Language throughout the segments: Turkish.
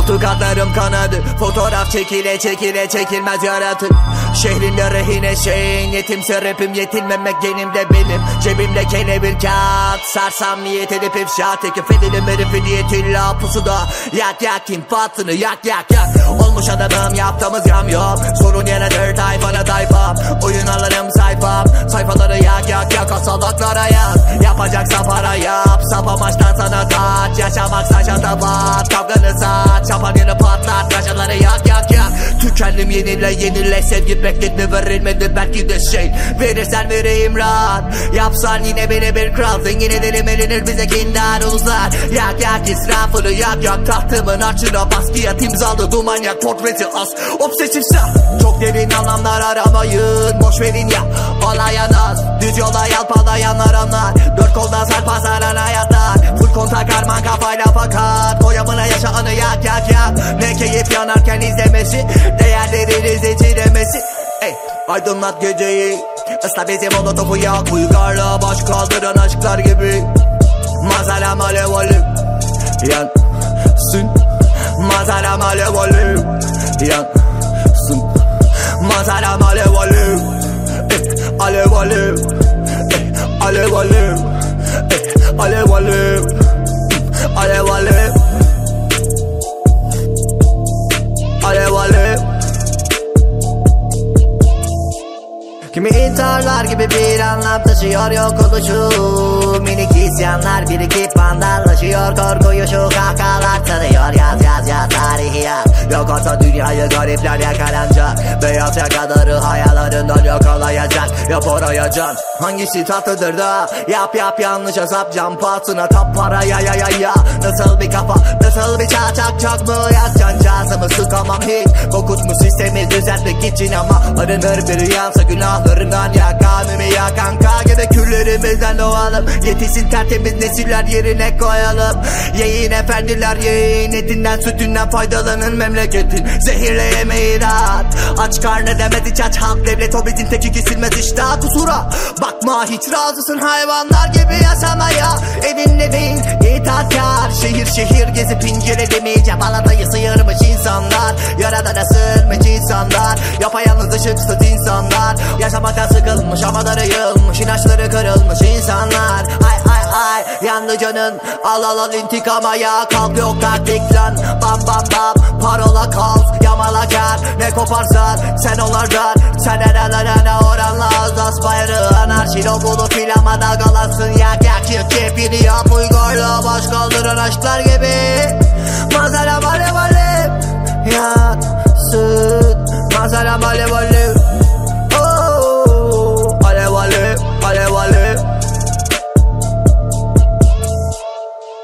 Koltuk atlarım kanadı. Fotoğraf çekile çekile çekilmez yaratık. Şehrimde rehine şeyin Yetimse rapim yetinmemek genimde benim. Cebimde kene bir kağıt Sarsam niyet edip ifşa Tekif edelim herifi niyetilla pusuda. Yak yak infatını yak yak yak. Olmuş adamım yaptığımız yam yok. Sorun yenedir tayfana tayfam Oyun alırım sayfam. Sayfaları yak yak yak Asalaklara yaz Yapacaksan para yap Sap amaçtan sana taç. Yaşamaksa Kavganı Tükendim yenile yenile Sevgi bekledi verilmedi belki de şey. Verirsen vereyim rahat. Yapsan yine beni bir kral Zengin edelim elinir bize kinden uzar. Yak yak israfını yak yak Tahtımın açına baskıya timzalı Duman yak portresi as. Obsesifse Çok derin anlamlar aramayın Boş verin ya. Olaya naz Düz yola yalpalayanlar anlar. Dört kolda sarpa saran hayatlar. Full kontak karman kafayla fakat Koyamına yaşa anı yak yak yak Ne keyif yanarken izlemesi Değerlerinizi titremesi Ey aydınlat geceyi. Isla bizi molotofu yak. Uygarlığa baş kaldıran aşklar gibi. Manzaram alev alev Yansın Manzaram alev alev Yansın Manzaram alev alev Ey, Alev alev Ey, Alev alev Ey, alev Alev alev Alev intiharlar gibi bir anlam taşıyor yok oluşu. Minik isyanlar birikip vandallaşıyor Korkuyu şu kahkahalar tanıyor olsa dünyayı garipler yakalanacak. Beyaz yakaları hayallerinden yakalayacak Yap oraya can. Hangisi tatlıdır da? Yap yap yanlış hesap. Cam patına Tap paraya ya ya ya Nasıl bir kafa nasıl bir çaçak Çok mu yaz? Cancağızımı sıkamam hiç. Kokutmuş sistemi düzeltmek için ama Arınır bir rüyamsa günahlarından ya. Kanımı ya kanka gibi küllerimizden doğalım. Yetişsin tertemiz nesiller yerine koyalım. Yiyin efendiler yiyin etinden sütünden faydalanın memleketin Zehirle yemeği rahat Aç karnı demedi aç halk devlet. O bizim teki kesilmez iştah kusura Bakma hiç razısın. Hayvanlar gibi yaşamaya Evinle değil. İtaatkar Şehir şehir gezip inceledemeyeceğim Balatayı sıyırmış insanlar. Yaradana sığınmış insanlar. Yapayalnız ışıksız insanlar. Yaşamaktan sıkılmış havaları yığılmış inançları kırılmış insanlar. Ay ay ay yandı canın. Al al al intikama ya kalk yok taktik lan. Bam bam bam. Parola kaos Yamala kar ne koparsan sen onlardan Sen nerelere oranla az bayrı Anarşi logolu filamada galansın. Yak yak yık kepini yap uygarlığa baş kaldıran aşklar gibi. Manzara alev alev Yansın Manzara alev alev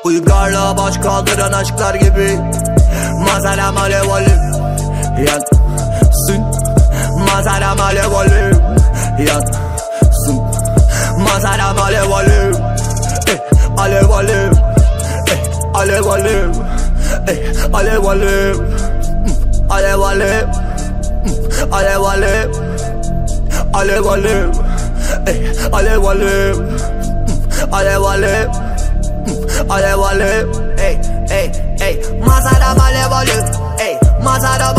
Uygarlığa baş kaldıran aşklar gibi. Manzaram alev alev Yansın Manzaram alev alev Yansın Manzaram alev alev Eh, Alev alev Eh, Alev alev Eh, Alev alev Mm, Alev alev Mm, Alev alev Alev alev Eh, Alev alev Alev alev Mm, Alev alev Ey ey ey Manzaram alev alev Ey Manzaram